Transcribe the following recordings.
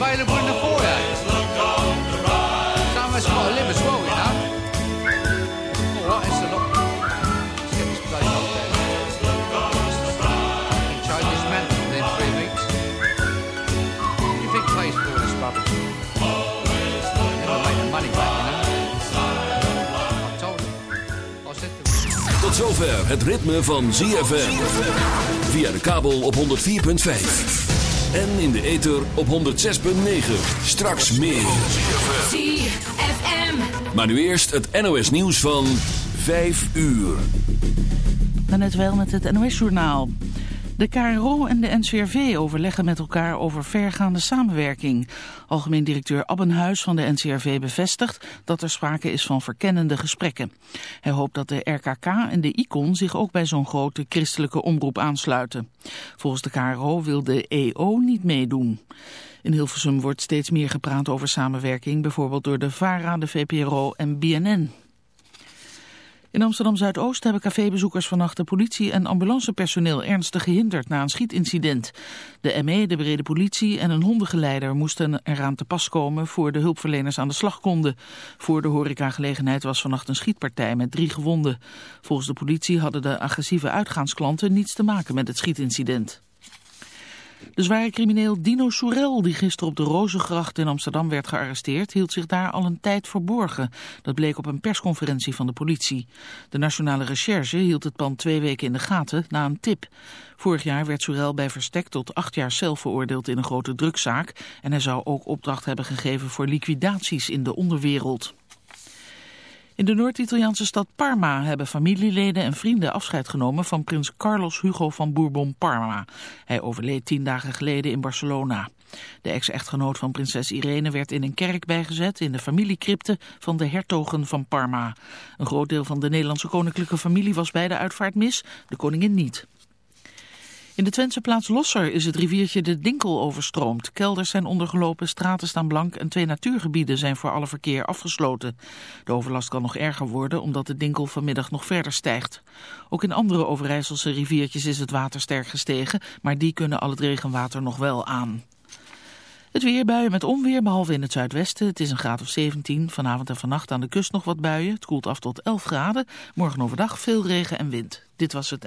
available in the foyer. Man three weeks. You all money. Tot zover het ritme van ZFM. Via de kabel op 104.5. En in de ether op 106.9. Straks meer. ZFM. Maar nu eerst het NOS nieuws van 5 uur. Net wel met het NOS-journaal. De KRO en de NCRV overleggen met elkaar over vergaande samenwerking. Algemeen directeur Abbenhuis van de NCRV bevestigt dat er sprake is van verkennende gesprekken. Hij hoopt dat de RKK en de ICON zich ook bij zo'n grote christelijke omroep aansluiten. Volgens de KRO wil de EO niet meedoen. In Hilversum wordt steeds meer gepraat over samenwerking, bijvoorbeeld door de VARA, de VPRO en BNN. In Amsterdam-Zuidoost hebben cafébezoekers vannacht de politie en ambulancepersoneel ernstig gehinderd na een schietincident. De ME, de brede politie en een hondengeleider moesten eraan te pas komen voor de hulpverleners aan de slag konden. Voor de horecagelegenheid was vannacht een schietpartij met drie gewonden. Volgens de politie hadden de agressieve uitgaansklanten niets te maken met het schietincident. De zware crimineel Dino Soerel, die gisteren op de Rozengracht in Amsterdam werd gearresteerd, hield zich daar al een tijd verborgen. Dat bleek op een persconferentie van de politie. De Nationale Recherche hield het pand twee weken in de gaten na een tip. Vorig jaar werd Soerel bij verstek tot acht jaar cel veroordeeld in een grote drugszaak. En hij zou ook opdracht hebben gegeven voor liquidaties in de onderwereld. In de Noord-Italiaanse stad Parma hebben familieleden en vrienden afscheid genomen van prins Carlos Hugo van Bourbon-Parma. Hij overleed tien dagen geleden in Barcelona. De ex-echtgenoot van prinses Irene werd in een kerk bijgezet in de familiecrypte van de hertogen van Parma. Een groot deel van de Nederlandse koninklijke familie was bij de uitvaart mis, de koningin niet. In de Twentse plaats Losser is het riviertje de Dinkel overstroomd. Kelders zijn ondergelopen, straten staan blank en twee natuurgebieden zijn voor alle verkeer afgesloten. De overlast kan nog erger worden omdat de Dinkel vanmiddag nog verder stijgt. Ook in andere Overijsselse riviertjes is het water sterk gestegen, maar die kunnen al het regenwater nog wel aan. Het weer buien met onweer, behalve in het zuidwesten. Het is een graad of 17. Vanavond en vannacht aan de kust nog wat buien. Het koelt af tot 11 graden. Morgen overdag veel regen en wind. Dit was het.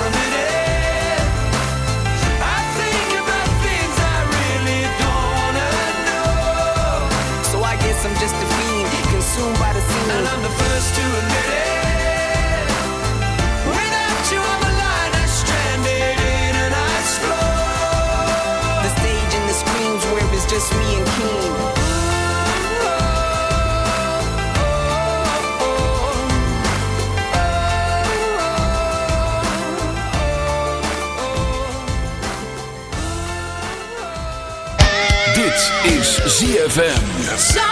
just me and King. Dit is ZFM.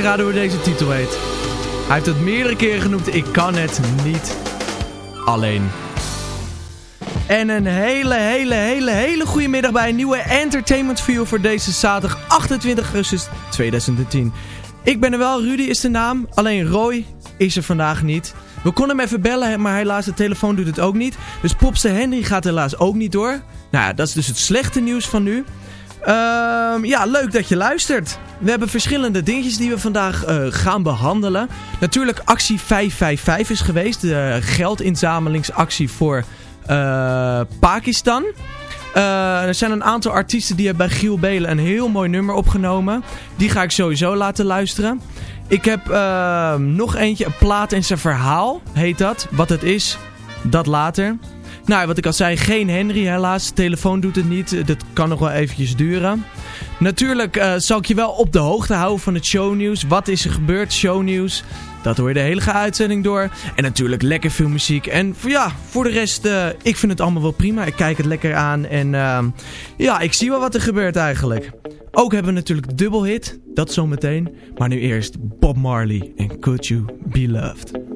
Keer raden hoe deze titel heet. Hij heeft het meerdere keren genoemd. Ik kan het niet alleen. En een hele, hele, hele, hele goede middag bij een nieuwe Entertainment View voor deze zaterdag 28 augustus 2010. Ik ben er wel, Rudy is de naam. Alleen Roy is er vandaag niet. We konden hem even bellen, maar helaas de telefoon doet het ook niet. Dus Popse Henry gaat helaas ook niet door. Nou ja, dat is dus het slechte nieuws van nu. Ehm, ja, leuk dat je luistert. We hebben verschillende dingetjes die we vandaag eh, gaan behandelen. Natuurlijk actie 555 is geweest. De geldinzamelingsactie voor eh, Pakistan. Eh, er zijn een aantal artiesten die hebben bij Giel Belen een heel mooi nummer opgenomen. Die ga ik sowieso laten luisteren. Ik heb nog eentje, een plaat en zijn verhaal heet dat. Wat het is, dat later. Nou, wat ik al zei, geen Henry helaas. De telefoon doet het niet. Dat kan nog wel eventjes duren. Natuurlijk eh, zal ik je wel op de hoogte houden van het shownieuws. Wat is er gebeurd, shownieuws. Dat hoor je de hele uitzending door. En natuurlijk lekker veel muziek. En ja, voor de rest, eh, ik vind het allemaal wel prima. Ik kijk het lekker aan. En ehm, ja, ik zie wel wat er gebeurt eigenlijk. Ook hebben we natuurlijk dubbel hit. Dat zometeen. Maar nu eerst Bob Marley en Could You Be Loved.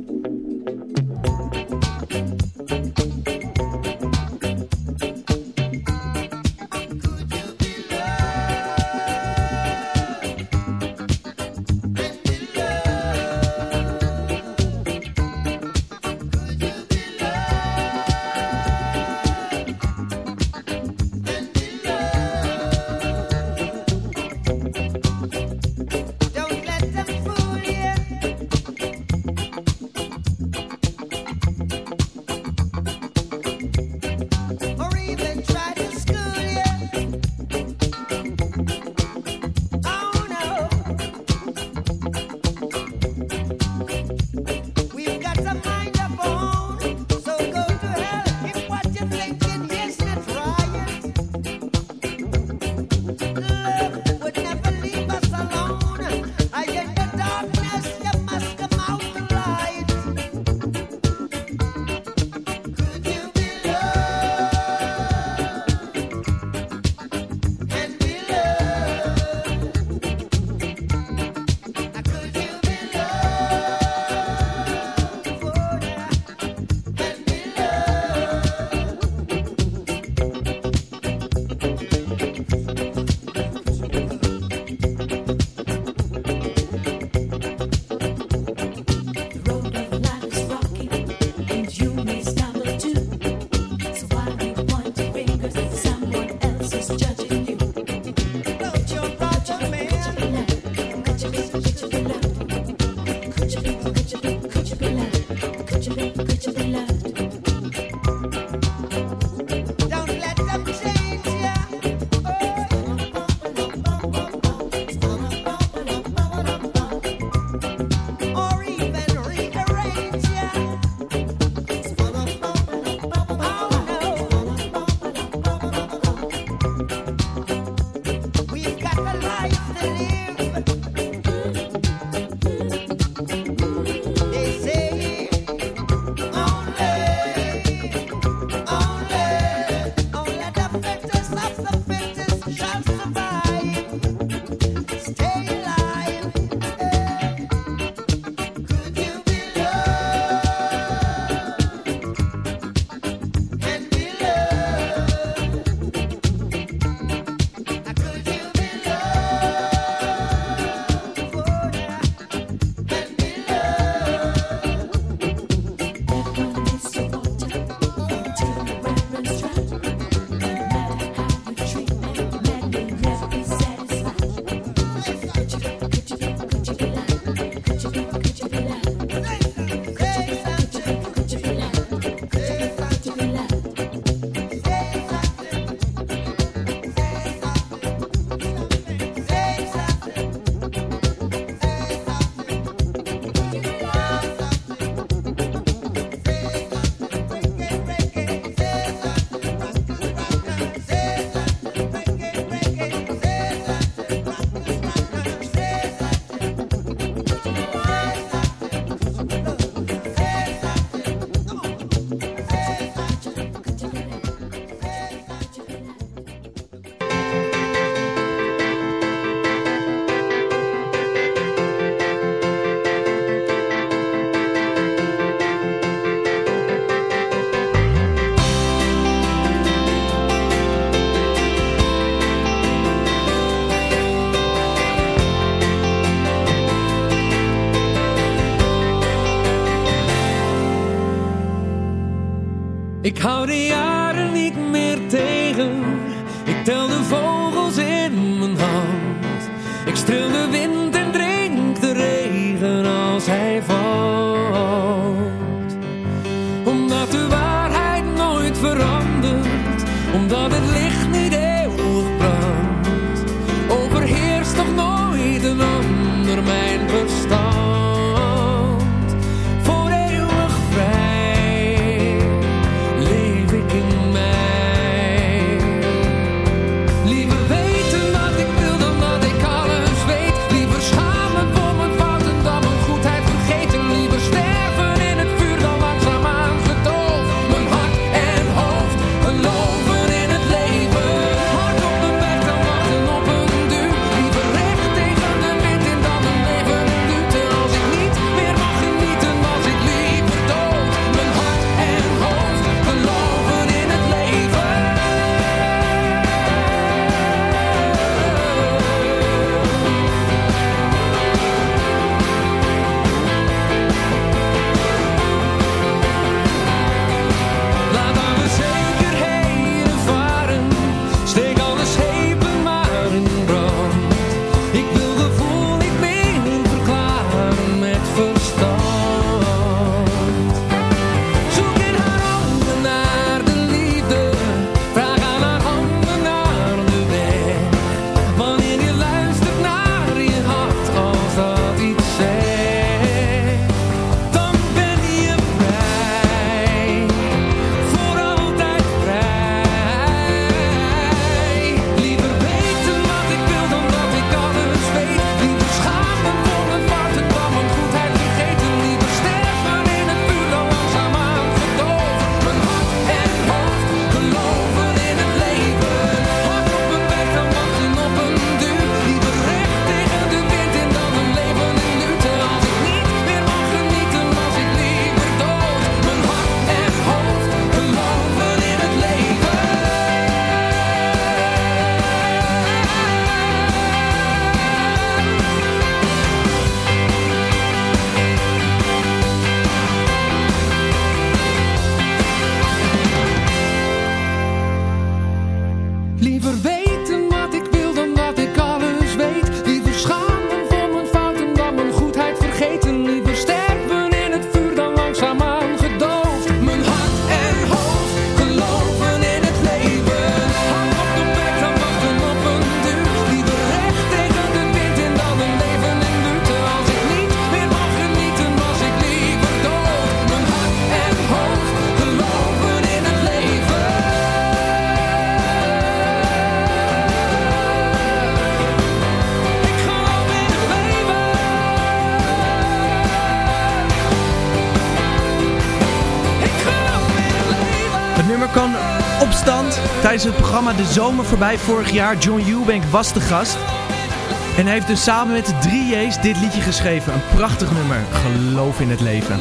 Het nummer kan opstand tijdens het programma De Zomer voorbij vorig jaar. John Eubank was de gast. En heeft dus samen met de 3J's dit liedje geschreven. Een prachtig nummer. Geloof in het leven.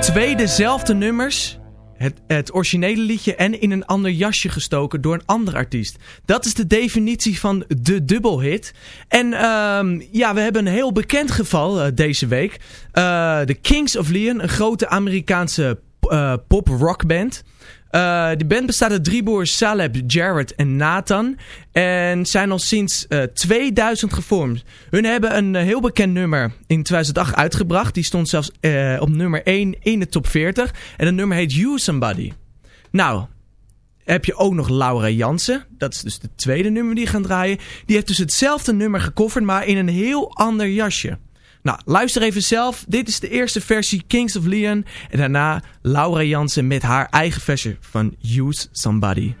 Twee dezelfde nummers. Het, het originele liedje en in een ander jasje gestoken door een andere artiest. Dat is de definitie van de dubbelhit. En ehm, ja, we hebben een heel bekend geval eh, deze week. Eh, De Kings of Leon, een grote Amerikaanse eh, pop-rockband. Eh de band bestaat uit drie broers Saleb, Jared en Nathan. En zijn al sinds eh, 2000 gevormd. Hun hebben een eh, heel bekend nummer in 2008 uitgebracht. Die stond zelfs eh, op nummer 1 in de top 40. En dat nummer heet You Somebody. Nou, heb je ook nog Laura Jansen. Dat is dus de tweede nummer die gaan draaien. Die heeft dus hetzelfde nummer gecoverd, maar in een heel ander jasje. Nou, luister even zelf. Dit is de eerste versie Kings of Leon. En daarna Laura Jansen met haar eigen versie van Use Somebody.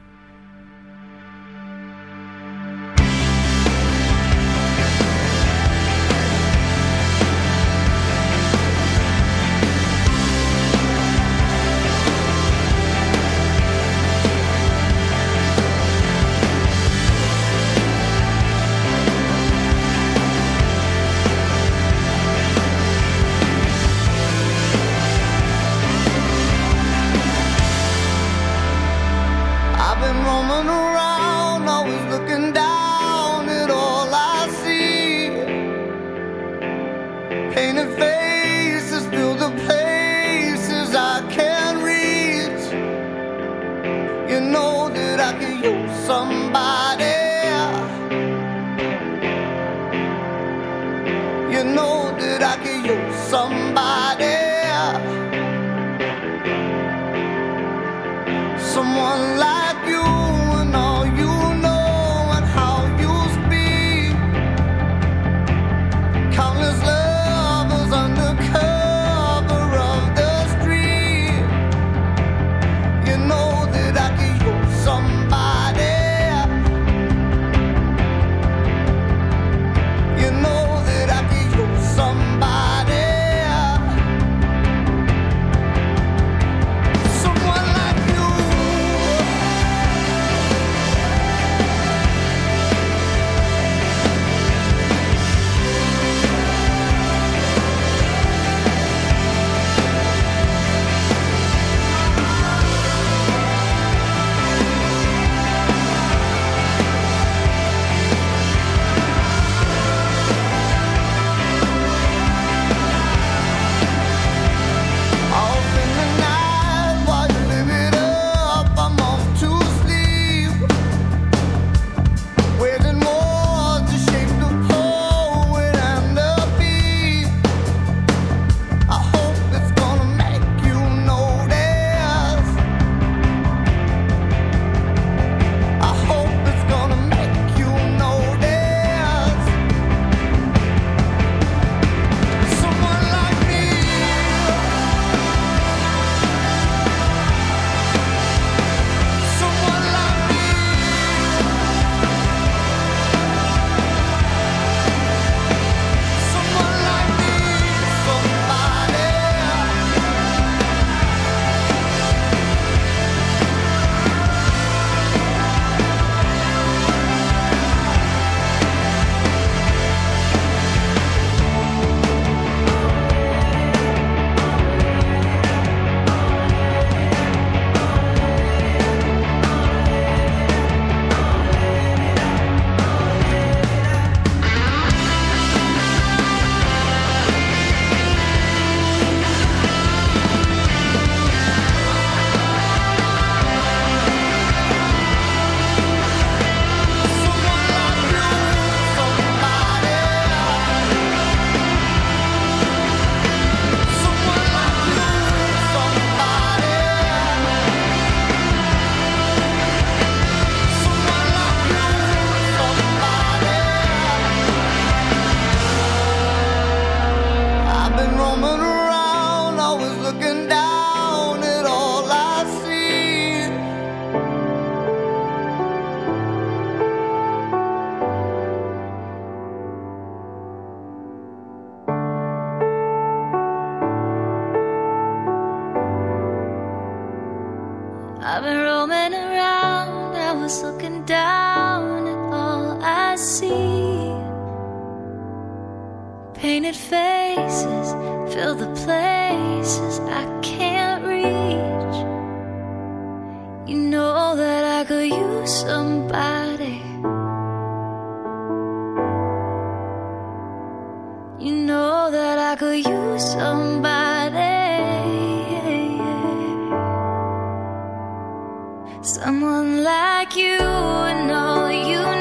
Someone like you and all you know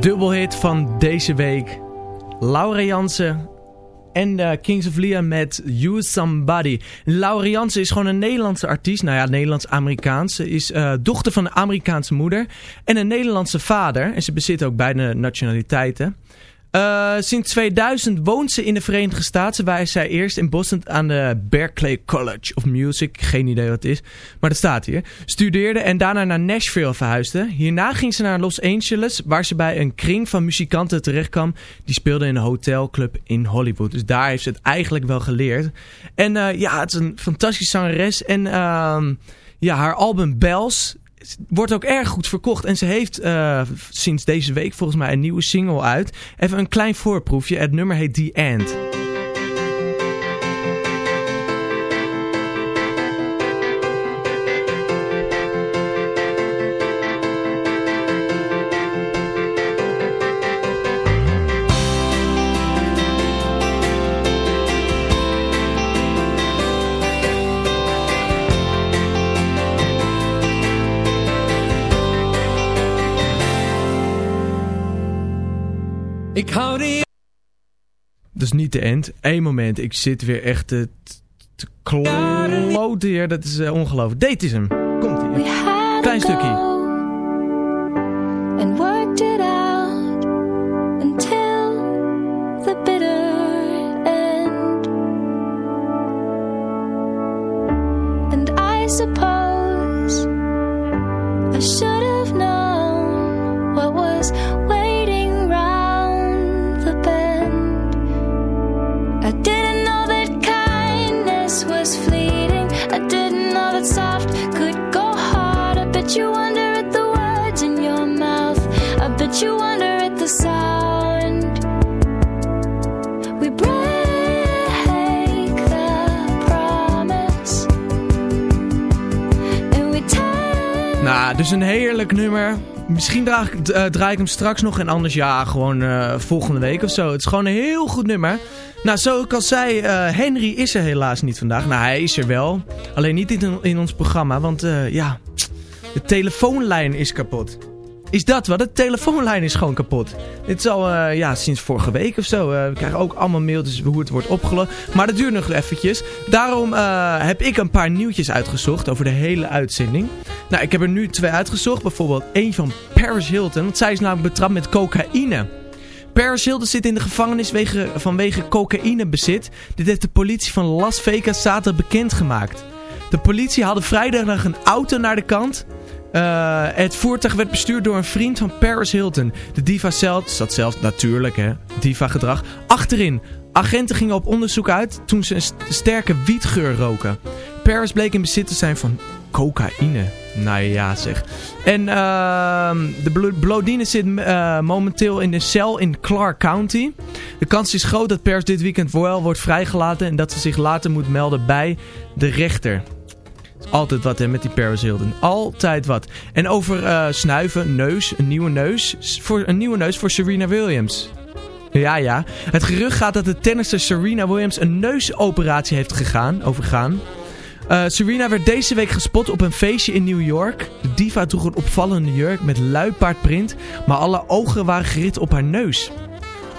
dubbelhit van deze week. Laura Jansen en de Kings of Leon met You Somebody. Laura Jansen is gewoon een Nederlandse artiest. Nou ja, Nederlands-Amerikaans. Ze is eh, dochter van een Amerikaanse moeder en een Nederlandse vader. En ze bezit ook beide nationaliteiten. Eh, sinds 2000 woont ze in de Verenigde Staten, waar zij eerst in Boston aan de Berklee College of Music, geen idee wat het is, maar dat staat hier, studeerde en daarna naar Nashville verhuisde. Hierna ging ze naar Los Angeles, waar ze bij een kring van muzikanten terecht kwam, die speelden in een hotelclub in Hollywood. Dus daar heeft ze het eigenlijk wel geleerd. En eh, ja, het is een fantastische zangeres en ehm, ja, haar album Bells wordt ook erg goed verkocht. En ze heeft eh, sinds deze week volgens mij een nieuwe single uit. Even een klein voorproefje. Het nummer heet The End. Ik hou niet. Dus niet de end. Eén moment. Ik zit weer echt te, te kloten hier. Dat is eh, ongelooflijk. Date is hem. Komt We ie. had a Klein stukje. Dus een heerlijk nummer. Misschien draag ik, eh, draai ik hem straks nog en anders ja, gewoon eh, volgende week of zo. Het is gewoon een heel goed nummer. Nou, zoals ik al zei, eh, Henry is er helaas niet vandaag. Nou, hij is er wel. Alleen niet in, in ons programma, want ja, de telefoonlijn is kapot. Is dat wat? De telefoonlijn is gewoon kapot. Dit is al eh, ja, sinds vorige week of zo. Eh, we krijgen ook allemaal mailtjes hoe het wordt opgelost. Maar dat duurt nog eventjes. Daarom eh, heb ik een paar nieuwtjes uitgezocht over de hele uitzending. Nou, ik heb er nu twee uitgezocht. Bijvoorbeeld één van Paris Hilton. Want zij is namelijk betrapt met cocaïne. Paris Hilton zit in de gevangenis wege, vanwege cocaïnebezit. Dit heeft de politie van Las Vegas zaterdag bekendgemaakt. De politie haalde vrijdag een auto naar de kant... Uh, het voertuig werd bestuurd door een vriend van Paris Hilton. De diva zelf zat zelf natuurlijk, hè, diva gedrag, achterin. Agenten gingen op onderzoek uit toen ze een st sterke wietgeur roken. Paris bleek in bezit te zijn van cocaïne. Nou ja zeg. En uh, de Blodine zit uh, momenteel in de cel in Clark County. De kans is groot dat Paris dit weekend wel wordt vrijgelaten en dat ze zich later moet melden bij de rechter. Altijd wat hè, met die Paris. Altijd wat. En over uh, snuiven, neus, een nieuwe neus. Voor, een nieuwe neus voor Serena Williams. Ja, ja. Het gerucht gaat dat de tennister Serena Williams een neusoperatie heeft gegaan, overgaan. Uh, Serena werd deze week gespot op een feestje in New York. De diva droeg een opvallende jurk met luipaardprint, maar alle ogen waren gericht op haar neus.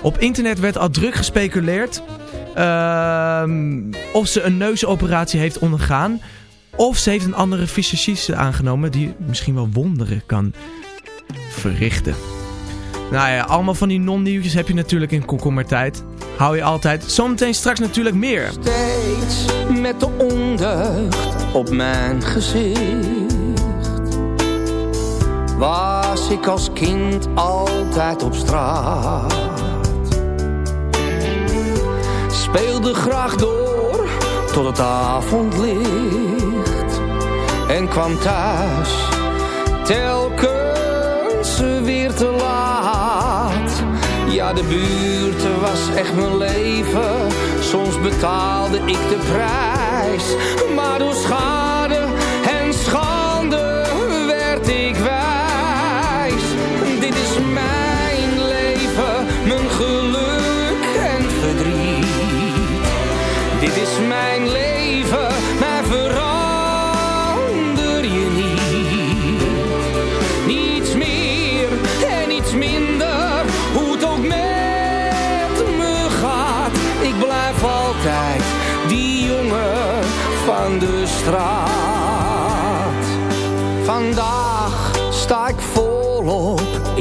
Op internet werd al druk gespeculeerd uh, of ze een neusoperatie heeft ondergaan. Of ze heeft een andere visagiste aangenomen die misschien wel wonderen kan verrichten. Nou ja, allemaal van die non-nieuwtjes heb je natuurlijk in komkommertijd. Hou je altijd. Zometeen straks natuurlijk meer. Steeds met de ondeugd op mijn gezicht. Was ik als kind altijd op straat. Speelde graag door tot het avondlicht. En kwam thuis telkens weer te laat. Ja, de buurt was echt mijn leven. Soms betaalde ik de prijs. Maar door schade en schande werd ik wijs. Dit is mijn leven, mijn geluk en verdriet. Dit is mijn leven,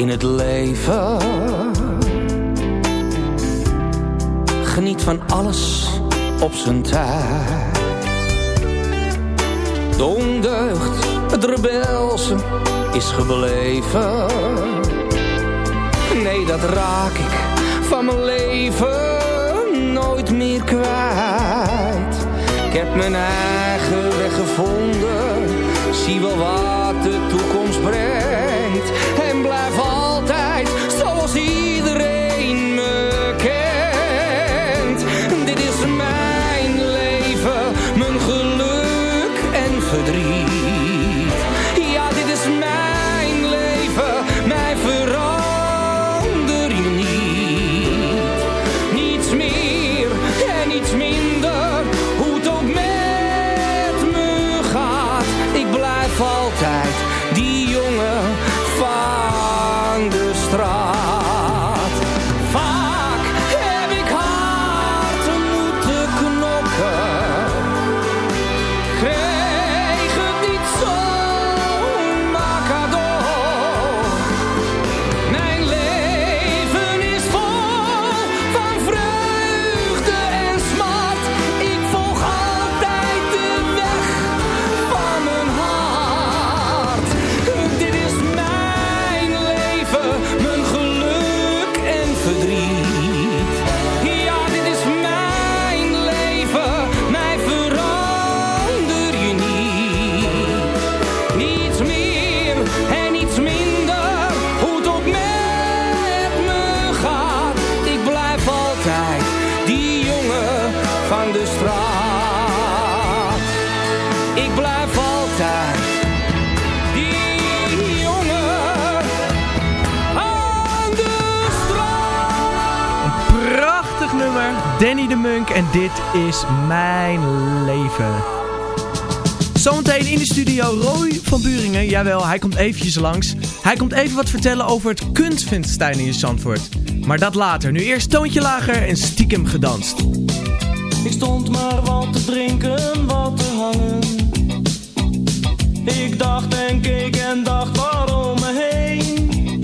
in het leven. Geniet van alles op zijn tijd. De ondeugd, het rebelse is gebleven. Nee, dat raak ik van mijn leven nooit meer kwijt. Ik heb mijn eigen weg gevonden, zie wel wat de toekomst brengt. Is mijn leven. Zometeen in de studio Roy van Buringen. Jawel, hij komt eventjes langs. Hij komt even wat vertellen over het kunstvinstijn in Zandvoort. Maar dat later. Nu eerst toontje lager en stiekem gedanst. Ik stond maar wat te drinken, wat te hangen. Ik dacht en keek en dacht waarom me heen.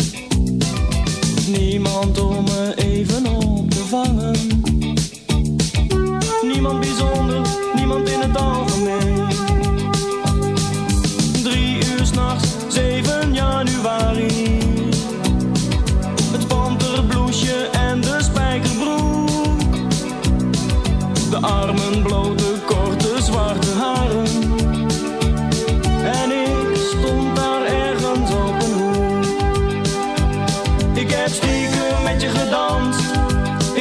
Niemand om me even op te vangen.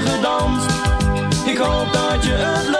Gedanst. Ik hoop dat je het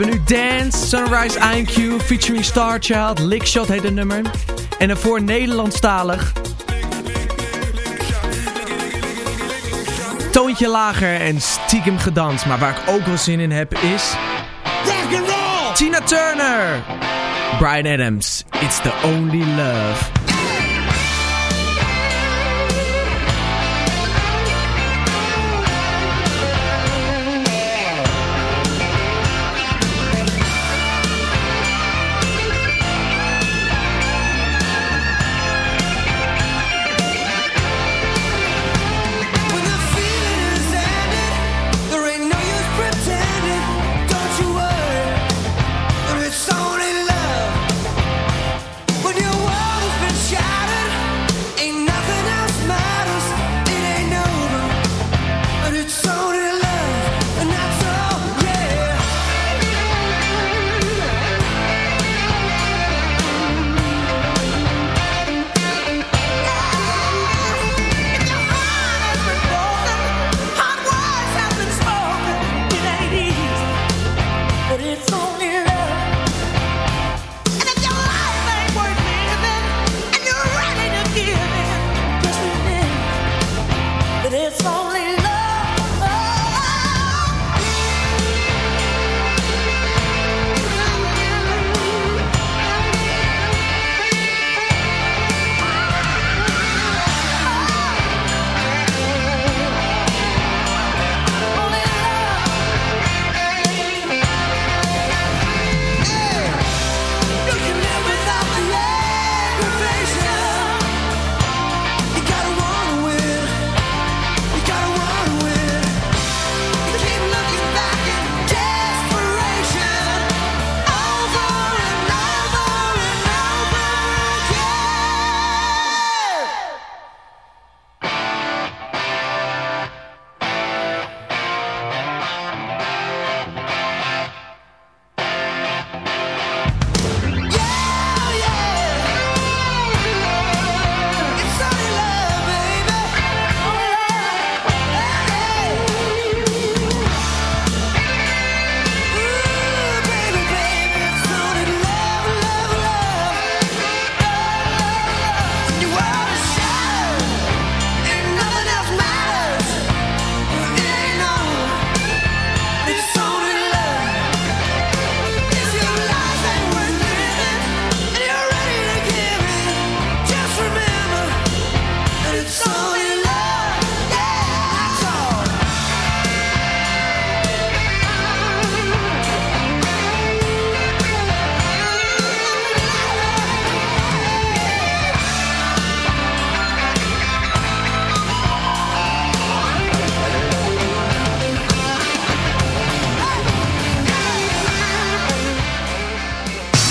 hebben nu Dance, Sunrise IMQ, featuring Starchild, Lickshot heet het nummer. En daarvoor Nederlandstalig. Toontje lager en stiekem gedanst. Maar waar ik ook wel zin in heb is... Rock roll! Tina Turner! Brian Adams, It's the Only Love.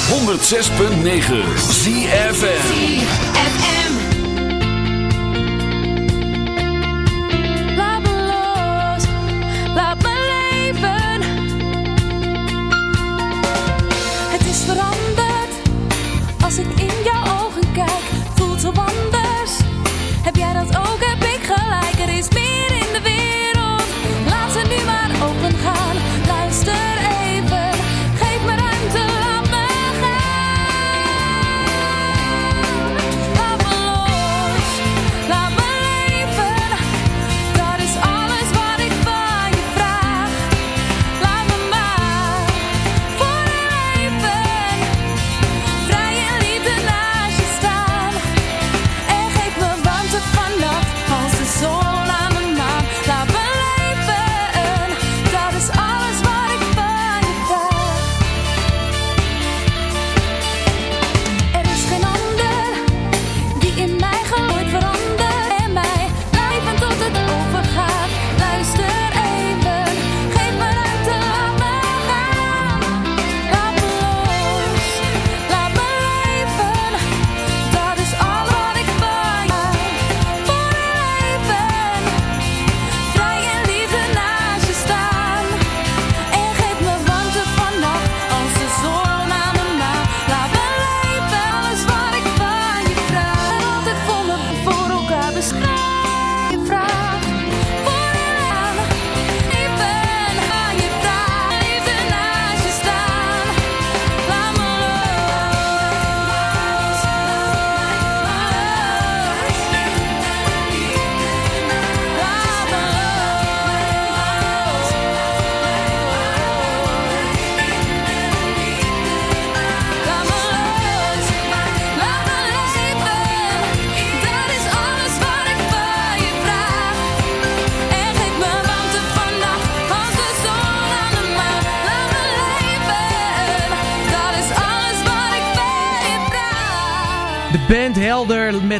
106.9 ZFN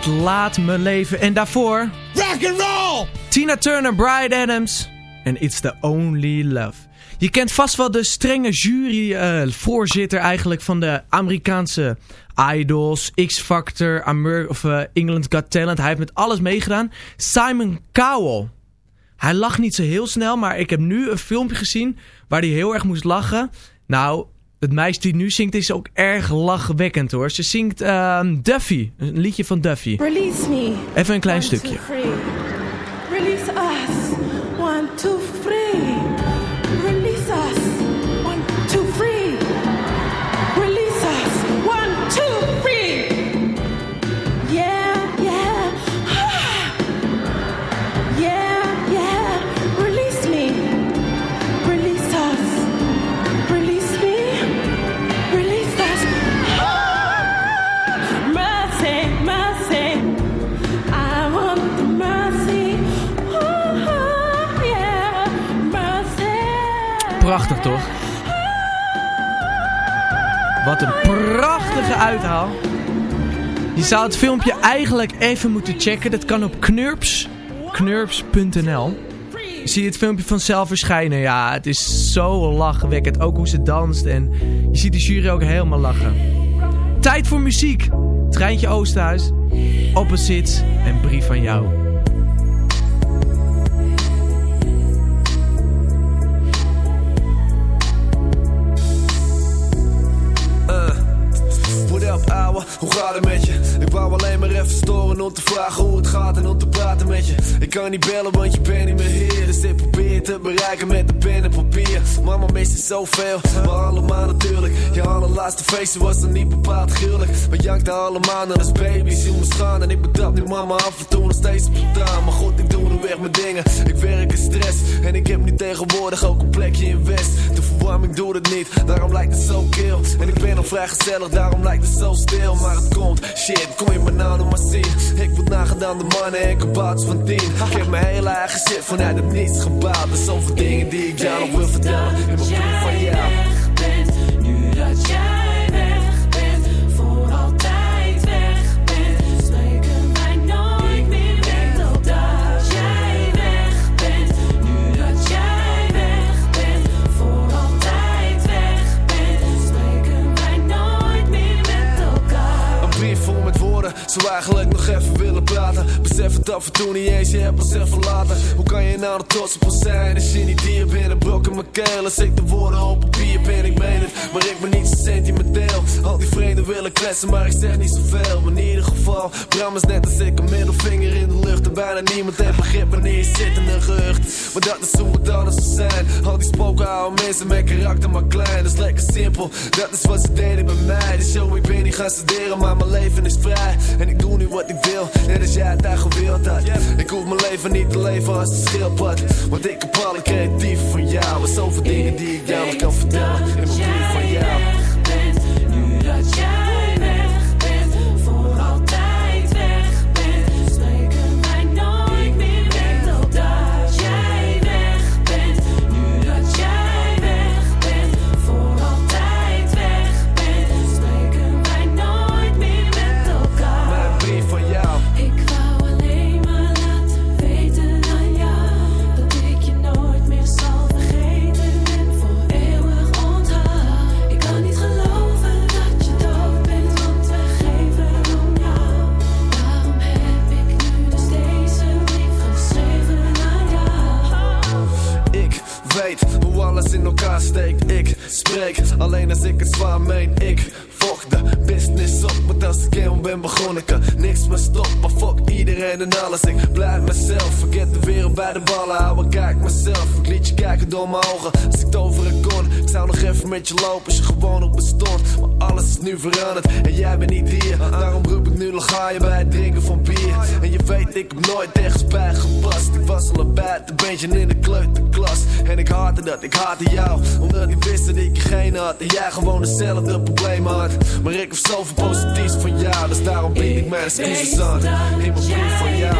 met Laat Me Leven. En daarvoor... Rock and roll! Tina Turner, Bryan Adams. En It's the Only Love. Je kent vast wel de strenge juryvoorzitter eigenlijk van de Amerikaanse Idols, X-Factor, of eh, England Got Talent. Hij heeft met alles meegedaan. Simon Cowell. Hij lacht niet zo heel snel, maar ik heb nu een filmpje gezien waar hij heel erg moest lachen. Nou, het meisje die nu zingt is ook erg lachwekkend hoor. Ze zingt ehm, Duffy, een liedje van Duffy. Release me. Even een klein stukje. Prachtig toch? Wat een prachtige uithaal. Je zou het filmpje eigenlijk even moeten checken. Dat kan op knurps. knurps.nl Je ziet het filmpje vanzelf verschijnen. Ja, het is zo lachwekkend. Ook hoe ze danst. En je ziet de jury ook helemaal lachen. Tijd voor muziek. Treintje Oosterhuis. Opposites en brief van jou. Hoe gaat het met je? Ik wou alleen maar even storen om te vragen hoe het gaat en om te praten met je. Ik kan niet bellen, want je bent niet meer hier. Dus ik probeer te bereiken met de pen en papier. Mama mist je zoveel, maar allemaal natuurlijk. Je allerlaatste feestje was dan niet bepaald gruwelijk. We jankten allemaal naar als baby's in mijn gaan. En ik betrap nu mama af en toe nog steeds taal. Maar goed, ik doe nu weg mijn dingen. Ik werk in stress. En ik heb nu tegenwoordig ook een plekje in West. De verwarming doet het niet, daarom lijkt het zo kil. En ik ben nog vrij gezellig, daarom lijkt het zo stil. Het komt, shit, kon je me nou nog maar zien. Ik word nagedaan de mannen en kabouters van tien. Ik heb mijn hele eigen shit vanuit het niets gebouwd. Er zijn zoveel dingen die ik jou nog wil vertellen. In mijn brief van jou. Zou eigenlijk nog even willen praten. Besef het af en toe niet eens, je hebt echt verlaten. Hoe kan je nou er trots op zijn als je niet hier bent? Brok in mijn keel, als ik de woorden op papier ben, ik meen het. Maar ik ben niet zo sentimenteel. Al die vreemden willen kletsen, maar ik zeg niet zoveel. In ieder geval, Bram is net als ik een middelvinger in de lucht. En bijna niemand heeft begrip wanneer je zit in een gerucht. Maar dat is hoe het zou zijn. Al die spoken houden mensen met karakter maar klein. Dat is lekker simpel, dat is wat ze deden bij mij. Dus yo, ik ben niet gaan studeren, maar mijn leven is vrij. En ik doe nu wat ik wil, net als jij het daar gewild had. Ik hoef mijn leven niet te leven als een schildpad. Want ik heb alle creatief van jou. En zoveel dingen die ik jou kan vertellen. In mijn brief van jou. Bij de ballen houden. Kijk mezelf. Ik liet je kijken door mijn ogen. Als ik toveren kon, ik zou nog even met je lopen als je gewoon op bestond. Maar alles is nu veranderd en jij bent niet hier. Daarom roep ik nu nog je bij het drinken van bier. En je weet, ik heb nooit ergens bij gepast. Ik was al een buitenbeentje in de kleuterklas. En ik haatte dat, ik haatte jou. Omdat ik wist dat ik je geen had. En jij gewoon hetzelfde probleem had. Maar ik heb zoveel positiefs van jou. Dus daarom bied ik mijn excuses aan. In mijn brief van jou.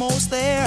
Almost there.